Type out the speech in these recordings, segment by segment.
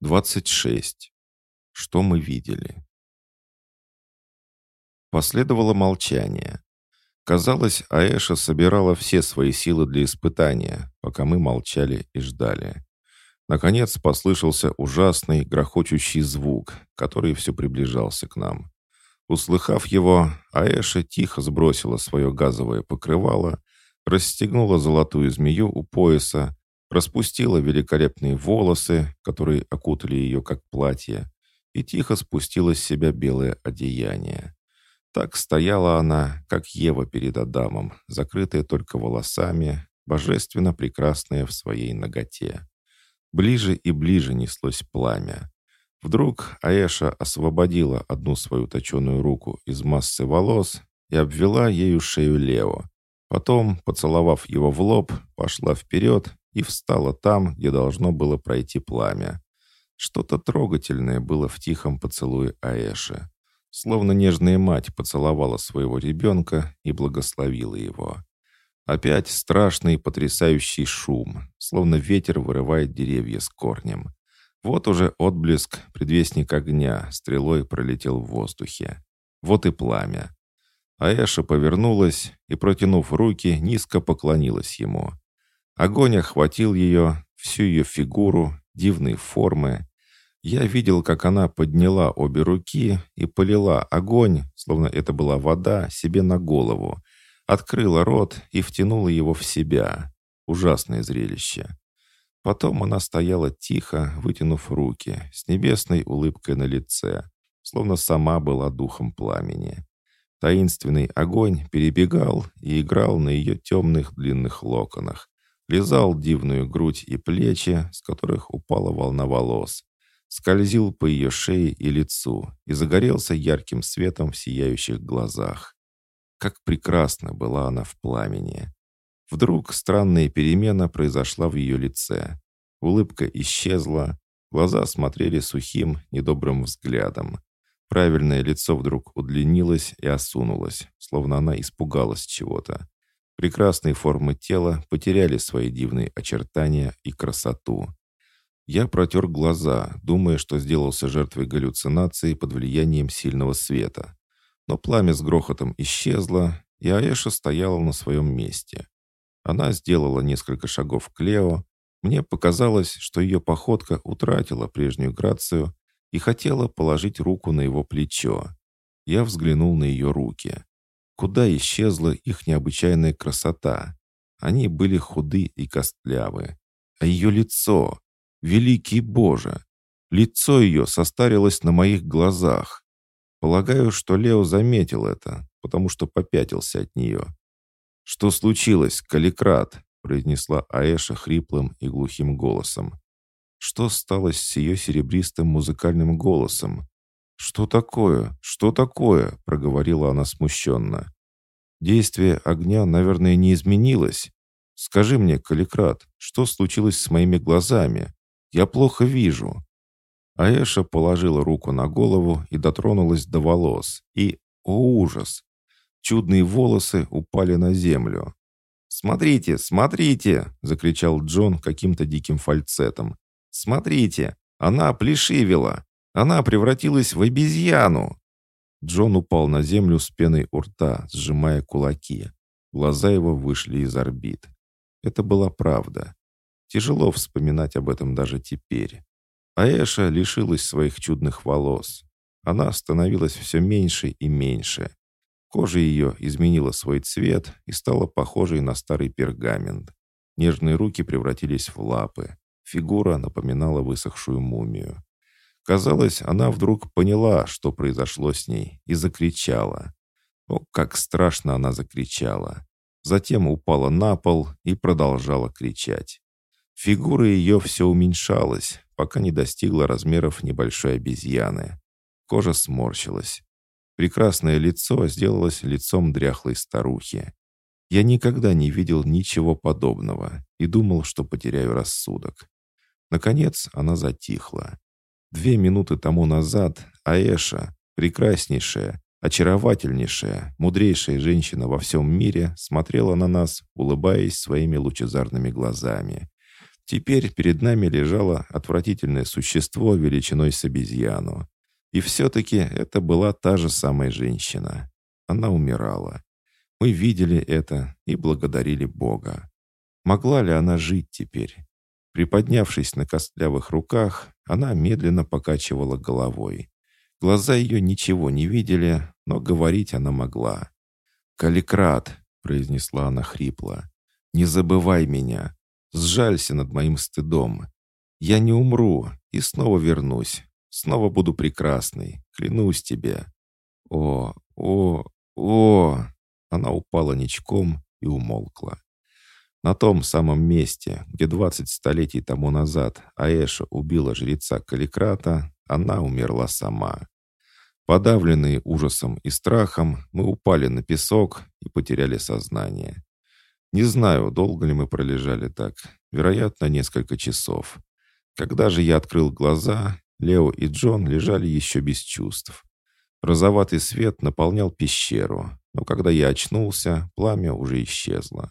26. Что мы видели? Последовало молчание. Казалось, Аэша собирала все свои силы для испытания, пока мы молчали и ждали. Наконец послышался ужасный, грохочущий звук, который все приближался к нам. Услыхав его, Аэша тихо сбросила свое газовое покрывало, расстегнула золотую змею у пояса распустила великолепные волосы, которые окутали ее как платье, и тихо спустила с себя белое одеяние. Так стояла она, как Ева перед Адамом, закрытая только волосами, божественно прекрасная в своей ноготе. Ближе и ближе неслось пламя. Вдруг Аэша освободила одну свою точеную руку из массы волос и обвела ею шею Лео. Потом, поцеловав его в лоб, пошла вперед и встала там, где должно было пройти пламя. Что-то трогательное было в тихом поцелуе Аэши. Словно нежная мать поцеловала своего ребенка и благословила его. Опять страшный потрясающий шум, словно ветер вырывает деревья с корнем. Вот уже отблеск, предвестник огня, стрелой пролетел в воздухе. Вот и пламя. Аэша повернулась и, протянув руки, низко поклонилась ему. Огонь охватил ее, всю ее фигуру, дивные формы. Я видел, как она подняла обе руки и полила огонь, словно это была вода, себе на голову. Открыла рот и втянула его в себя. Ужасное зрелище. Потом она стояла тихо, вытянув руки, с небесной улыбкой на лице, словно сама была духом пламени. Таинственный огонь перебегал и играл на ее темных длинных локонах, лизал дивную грудь и плечи, с которых упала волна волос, скользил по ее шее и лицу и загорелся ярким светом в сияющих глазах. Как прекрасно была она в пламени. Вдруг странная перемена произошла в ее лице. Улыбка исчезла, глаза смотрели сухим, недобрым взглядом. Правильное лицо вдруг удлинилось и осунулось, словно она испугалась чего-то. Прекрасные формы тела потеряли свои дивные очертания и красоту. Я протер глаза, думая, что сделался жертвой галлюцинации под влиянием сильного света. Но пламя с грохотом исчезло, и Аэша стояла на своем месте. Она сделала несколько шагов к Лео. Мне показалось, что ее походка утратила прежнюю грацию и хотела положить руку на его плечо. Я взглянул на ее руки. Куда исчезла их необычайная красота? Они были худы и костлявы. А ее лицо... Великий Боже! Лицо ее состарилось на моих глазах. Полагаю, что Лео заметил это, потому что попятился от нее. «Что случилось, Каликрат?» произнесла Аэша хриплым и глухим голосом. Что стало с ее серебристым музыкальным голосом? «Что такое? Что такое?» — проговорила она смущенно. «Действие огня, наверное, не изменилось. Скажи мне, Каликрат, что случилось с моими глазами? Я плохо вижу». Аэша положила руку на голову и дотронулась до волос. И, о ужас! Чудные волосы упали на землю. «Смотрите, смотрите!» — закричал Джон каким-то диким фальцетом. «Смотрите! Она плешивила! Она превратилась в обезьяну!» Джон упал на землю с пеной у рта, сжимая кулаки. Глаза его вышли из орбит. Это была правда. Тяжело вспоминать об этом даже теперь. Аэша лишилась своих чудных волос. Она становилась все меньше и меньше. Кожа ее изменила свой цвет и стала похожей на старый пергамент. Нежные руки превратились в лапы. Фигура напоминала высохшую мумию. Казалось, она вдруг поняла, что произошло с ней, и закричала. О, как страшно она закричала. Затем упала на пол и продолжала кричать. Фигура ее все уменьшалась, пока не достигла размеров небольшой обезьяны. Кожа сморщилась. Прекрасное лицо сделалось лицом дряхлой старухи. Я никогда не видел ничего подобного и думал, что потеряю рассудок. Наконец она затихла. Две минуты тому назад Аэша, прекраснейшая, очаровательнейшая, мудрейшая женщина во всем мире, смотрела на нас, улыбаясь своими лучезарными глазами. Теперь перед нами лежало отвратительное существо величиной с обезьяну. И все-таки это была та же самая женщина. Она умирала. Мы видели это и благодарили Бога. Могла ли она жить теперь? Приподнявшись на костлявых руках, она медленно покачивала головой. Глаза ее ничего не видели, но говорить она могла. «Каликрат!» — произнесла она хрипло. «Не забывай меня. Сжалься над моим стыдом. Я не умру и снова вернусь. Снова буду прекрасной. Клянусь тебе. О, о, о!» Она упала ничком и умолкла. На том самом месте, где двадцать столетий тому назад Аэша убила жреца Каликрата, она умерла сама. Подавленные ужасом и страхом, мы упали на песок и потеряли сознание. Не знаю, долго ли мы пролежали так. Вероятно, несколько часов. Когда же я открыл глаза, Лео и Джон лежали еще без чувств. Розоватый свет наполнял пещеру, но когда я очнулся, пламя уже исчезло.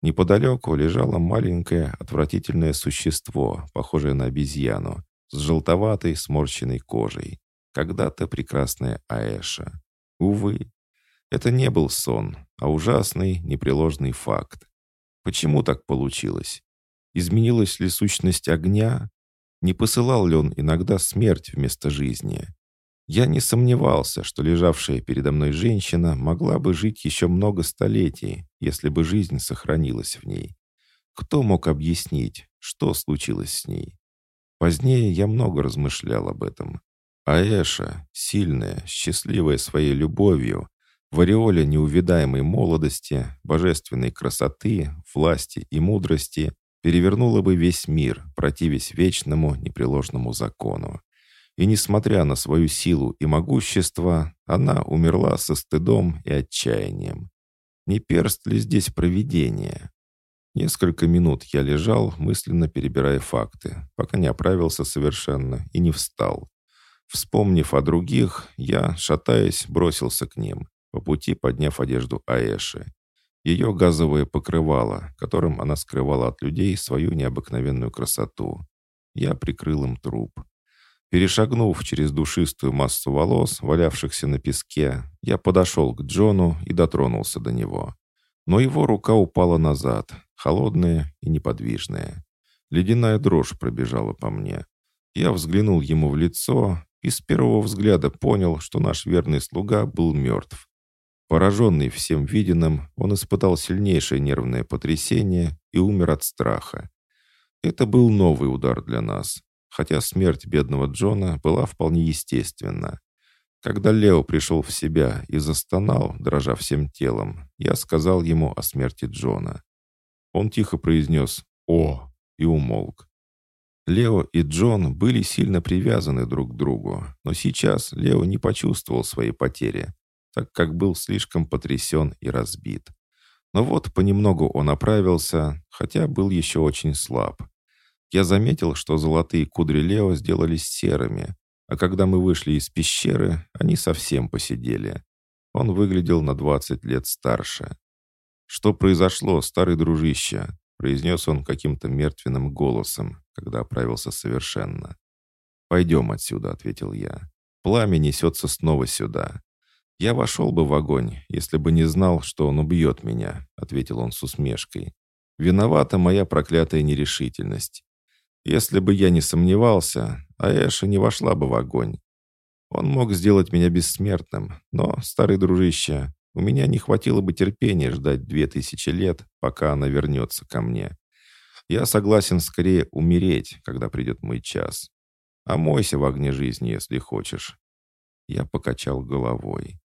Неподалеку лежало маленькое отвратительное существо, похожее на обезьяну, с желтоватой сморщенной кожей. Когда-то прекрасная Аэша. Увы, это не был сон, а ужасный, непреложный факт. Почему так получилось? Изменилась ли сущность огня? Не посылал ли он иногда смерть вместо жизни? Я не сомневался, что лежавшая передо мной женщина могла бы жить еще много столетий, если бы жизнь сохранилась в ней. Кто мог объяснить, что случилось с ней? Позднее я много размышлял об этом. Аэша, сильная, счастливая своей любовью, в ореоле неувидаемой молодости, божественной красоты, власти и мудрости перевернула бы весь мир, противясь вечному непреложному закону. И несмотря на свою силу и могущество, она умерла со стыдом и отчаянием. Не перст ли здесь провидение? Несколько минут я лежал, мысленно перебирая факты, пока не оправился совершенно и не встал. Вспомнив о других, я, шатаясь, бросился к ним по пути подняв одежду Аэши. Ее газовое покрывало, которым она скрывала от людей свою необыкновенную красоту. Я прикрыл им труп. Перешагнув через душистую массу волос, валявшихся на песке, я подошел к Джону и дотронулся до него. Но его рука упала назад, холодная и неподвижная. Ледяная дрожь пробежала по мне. Я взглянул ему в лицо и с первого взгляда понял, что наш верный слуга был мертв. Пораженный всем виденным, он испытал сильнейшее нервное потрясение и умер от страха. Это был новый удар для нас, хотя смерть бедного Джона была вполне естественна. Когда Лео пришел в себя и застонал, дрожа всем телом, я сказал ему о смерти Джона. Он тихо произнес «О!» и умолк. Лео и Джон были сильно привязаны друг к другу, но сейчас Лео не почувствовал своей потери так как был слишком потрясен и разбит. Но вот понемногу он оправился, хотя был еще очень слаб. Я заметил, что золотые кудри Лео сделались серыми, а когда мы вышли из пещеры, они совсем посидели. Он выглядел на 20 лет старше. «Что произошло, старый дружище?» произнес он каким-то мертвенным голосом, когда оправился совершенно. «Пойдем отсюда», — ответил я. «Пламя несется снова сюда. «Я вошел бы в огонь, если бы не знал, что он убьет меня», — ответил он с усмешкой. «Виновата моя проклятая нерешительность. Если бы я не сомневался, Аэша не вошла бы в огонь. Он мог сделать меня бессмертным, но, старый дружище, у меня не хватило бы терпения ждать две тысячи лет, пока она вернется ко мне. Я согласен скорее умереть, когда придет мой час. Омойся в огне жизни, если хочешь». Я покачал головой.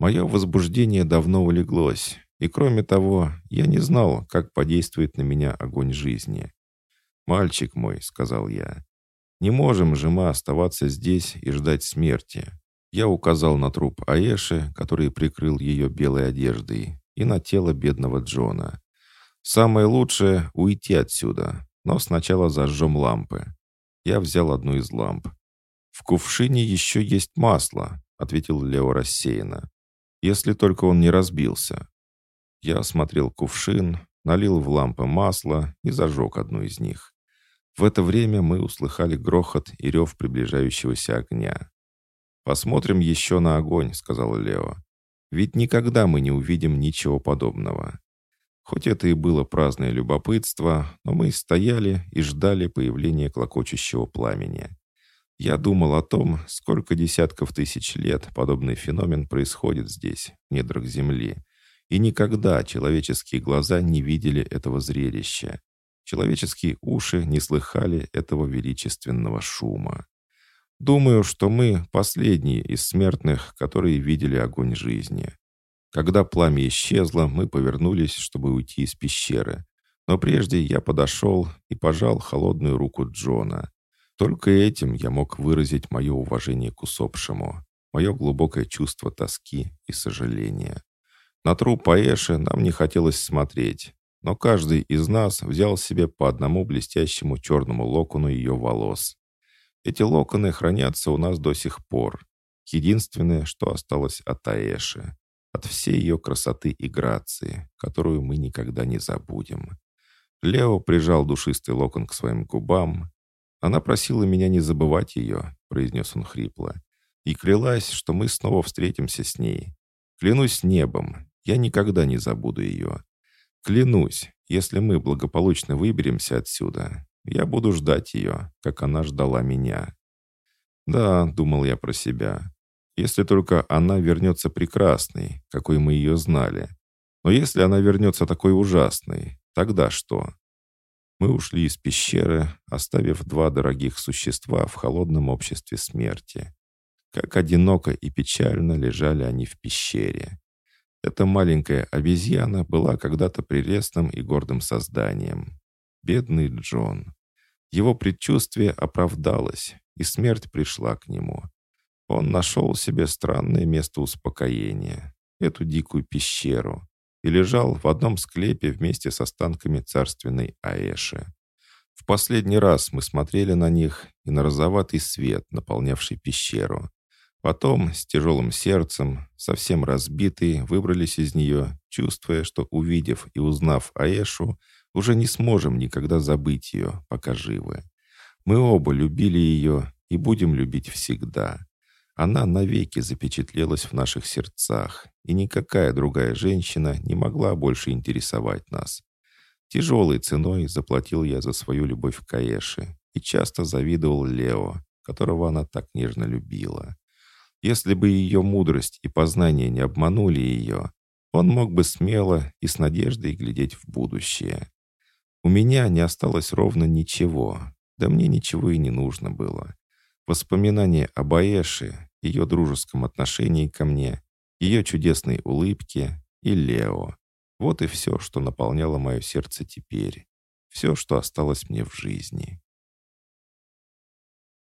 Мое возбуждение давно улеглось, и кроме того, я не знал, как подействует на меня огонь жизни. «Мальчик мой», — сказал я, — «не можем же мы оставаться здесь и ждать смерти». Я указал на труп Аэши, который прикрыл ее белой одеждой, и на тело бедного Джона. «Самое лучшее — уйти отсюда, но сначала зажжем лампы». Я взял одну из ламп. «В кувшине еще есть масло», — ответил Лео рассеянно если только он не разбился. Я осмотрел кувшин, налил в лампы масло и зажег одну из них. В это время мы услыхали грохот и рев приближающегося огня. «Посмотрим еще на огонь», — сказал Лео. «Ведь никогда мы не увидим ничего подобного». Хоть это и было праздное любопытство, но мы стояли и ждали появления клокочущего пламени. Я думал о том, сколько десятков тысяч лет подобный феномен происходит здесь, в недрах Земли, и никогда человеческие глаза не видели этого зрелища. Человеческие уши не слыхали этого величественного шума. Думаю, что мы последние из смертных, которые видели огонь жизни. Когда пламя исчезло, мы повернулись, чтобы уйти из пещеры. Но прежде я подошел и пожал холодную руку Джона. Только этим я мог выразить мое уважение к усопшему, мое глубокое чувство тоски и сожаления. На труп Аэши нам не хотелось смотреть, но каждый из нас взял себе по одному блестящему черному локону ее волос. Эти локоны хранятся у нас до сих пор. Единственное, что осталось от Аэши. От всей ее красоты и грации, которую мы никогда не забудем. Лео прижал душистый локон к своим губам. «Она просила меня не забывать ее», — произнес он хрипло. «И клялась, что мы снова встретимся с ней. Клянусь небом, я никогда не забуду ее. Клянусь, если мы благополучно выберемся отсюда, я буду ждать ее, как она ждала меня. Да, думал я про себя. Если только она вернется прекрасной, какой мы ее знали. Но если она вернется такой ужасной, тогда что? Мы ушли из пещеры, оставив два дорогих существа в холодном обществе смерти. Как одиноко и печально лежали они в пещере. Эта маленькая обезьяна была когда-то прелестным и гордым созданием. Бедный Джон. Его предчувствие оправдалось, и смерть пришла к нему. Он нашел себе странное место успокоения, эту дикую пещеру, и лежал в одном склепе вместе с останками царственной Аэши. В последний раз мы смотрели на них и на розоватый свет, наполнявший пещеру. Потом, с тяжелым сердцем, совсем разбитые, выбрались из нее, чувствуя, что, увидев и узнав Аэшу, уже не сможем никогда забыть ее, пока живы. Мы оба любили ее и будем любить всегда. Она навеки запечатлелась в наших сердцах, и никакая другая женщина не могла больше интересовать нас. Тяжелой ценой заплатил я за свою любовь к Каэше и часто завидовал Лео, которого она так нежно любила. Если бы ее мудрость и познание не обманули ее, он мог бы смело и с надеждой глядеть в будущее. У меня не осталось ровно ничего, да мне ничего и не нужно было. Воспоминания об Аэше, ее дружеском отношении ко мне, ее чудесной улыбке и Лео. Вот и все, что наполняло мое сердце теперь. Все, что осталось мне в жизни.